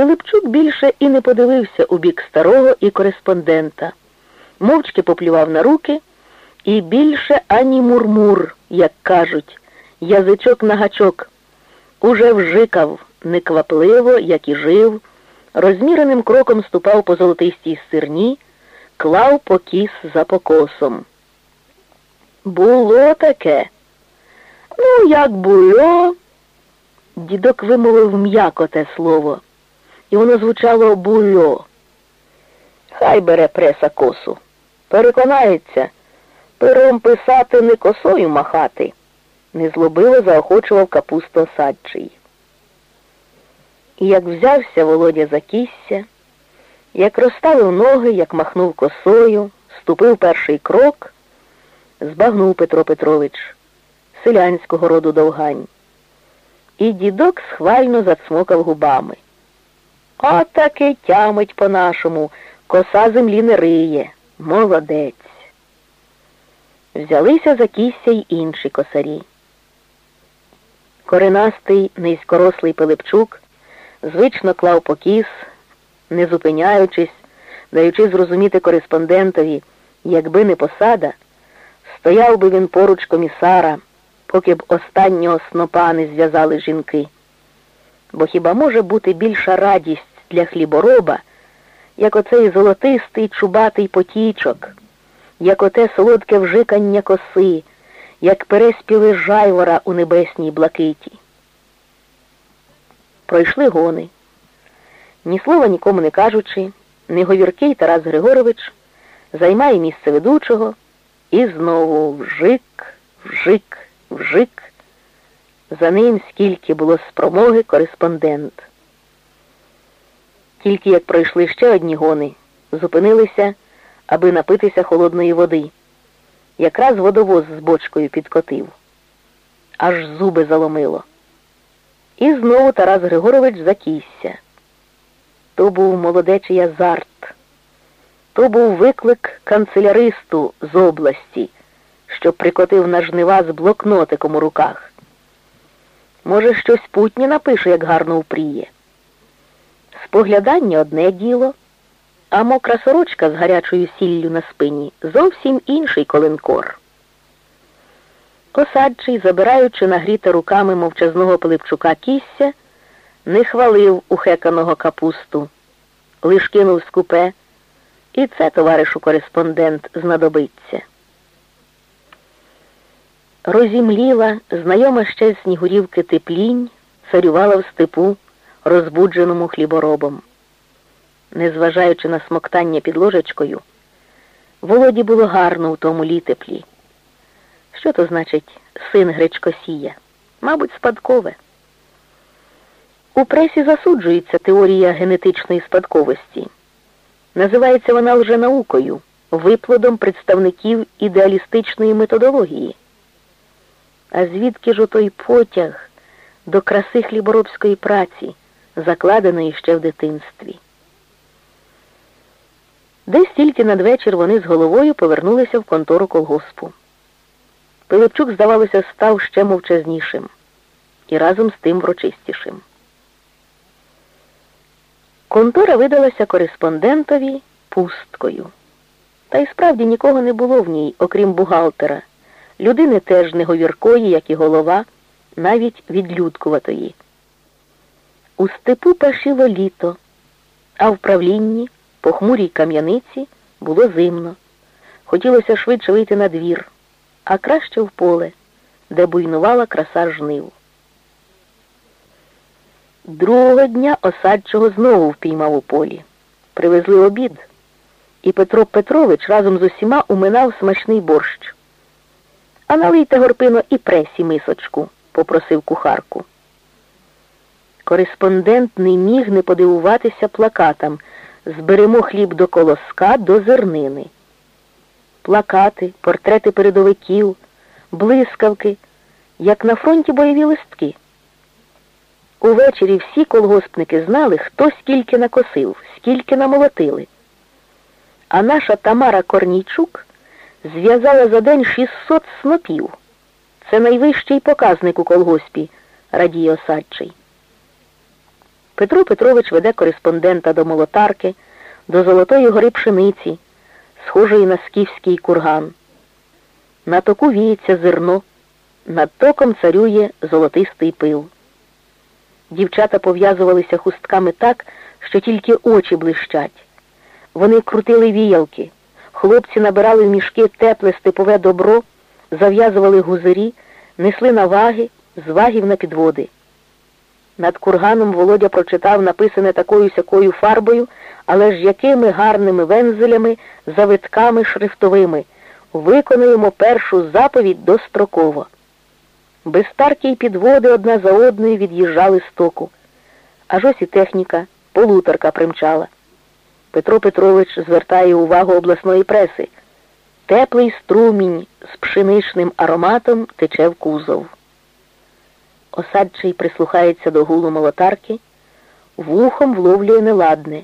Пилипчук більше і не подивився у бік старого і кореспондента, мовчки поплював на руки і більше ані мурмур, як кажуть, язичок на гачок, уже вжикав неквапливо, як і жив, розміреним кроком ступав по золотистій сирні, клав покіс за покосом. Було таке. Ну, як було, дідок вимовив м'яко те слово, і воно звучало бульо. Хай бере преса косу. Переконається, пером писати не косою махати, незлобиво заохочував капусту садчий. І як взявся Володя за кісся, як розставив ноги, як махнув косою, ступив перший крок, збагнув Петро Петрович, селянського роду довгань. І дідок схвально зацмокав губами. Отаки тямить по-нашому, коса землі не риє. Молодець. Взялися за кісся й інші косарі. Коренастий, низькорослий Пилипчук звично клав покіс, не зупиняючись, даючи зрозуміти кореспондентові, якби не посада, стояв би він поруч комісара, поки б останнього снопа не зв'язали жінки. Бо хіба може бути більша радість для хлібороба, як оцей золотистий чубатий потічок, як оте солодке вжикання коси, як переспіви жайвора у небесній блакиті? Пройшли гони. Ні слова нікому не кажучи, неговіркий Тарас Григорович займає місце ведучого і знову вжик, вжик, вжик. За ним скільки було спромоги кореспондент. Тільки як пройшли ще одні гони, зупинилися, аби напитися холодної води. Якраз водовоз з бочкою підкотив. Аж зуби заломило. І знову Тарас Григорович закісся. То був молодечий азарт, то був виклик канцеляристу з області, що прикотив на жнива з блокнотиком у руках. Може, щось путнє напише, як гарно впріє. Споглядання одне діло, а мокра сорочка з гарячою сіллю на спині зовсім інший коленкор. Осадчий, забираючи нагріте руками мовчазного Пилипчука кісся, не хвалив ухеканого капусту, лиш кинув з купе, і це, товаришу кореспондент, знадобиться. Розімліла, знайома ще з снігурівки теплінь, царювала в степу, розбудженому хліборобом. Незважаючи на смоктання під ложечкою, Володі було гарно у тому літеплі. Що то значить син Гречкосія? Мабуть, спадкове. У пресі засуджується теорія генетичної спадковості. Називається вона вже наукою, виплодом представників ідеалістичної методології. А звідки ж отой потяг до краси хліборобської праці, закладеної ще в дитинстві? Десь тільки надвечір вони з головою повернулися в контору колгоспу. Пилипчук, здавалося, став ще мовчазнішим і разом з тим врочистішим. Контора видалася кореспондентові пусткою. Та й справді нікого не було в ній, окрім бухгалтера. Людини теж не говіркої, як і голова, навіть відлюдкуватої. У степу пашило літо, а в правлінні, похмурій кам'яниці, було зимно. Хотілося швидше вийти на двір, а краще в поле, де буйнувала краса жнив. Другого дня осадчого знову впіймав у полі. Привезли обід, і Петро Петрович разом з усіма уминав смачний борщ. А налийте горпино і пресі мисочку, попросив кухарку. Кореспондент не міг не подивуватися плакатам Зберемо хліб до колоска до зернини. Плакати, портрети передовиків, блискавки, як на фронті бойові листки. Увечері всі колгоспники знали, хто скільки накосив, скільки намолотили. А наша Тамара Корнійчук зв'язала за день 600 снопів. Це найвищий показник у колгоспі, радіє осадчий. Петро Петрович веде кореспондента до молотарки, до Золотої гори пшениці, схожої на скіфський курган. На току віється зерно, над током царює золотистий пил. Дівчата пов'язувалися хустками так, що тільки очі блищать. Вони крутили віялки, хлопці набирали в мішки тепле степове добро, зав'язували гузирі, несли на ваги, з вагів на підводи. Над курганом Володя прочитав написане такою сякою фарбою, але ж якими гарними вензелями, завитками шрифтовими. Виконуємо першу заповідь достроково. Безстаркі й підводи одна за одною від'їжджали з току. Аж ось і техніка, полуторка примчала. Петро Петрович звертає увагу обласної преси. Теплий струмінь з пшеничним ароматом тече в кузов. Осадчий прислухається до гулу молотарки, вухом вловлює неладне.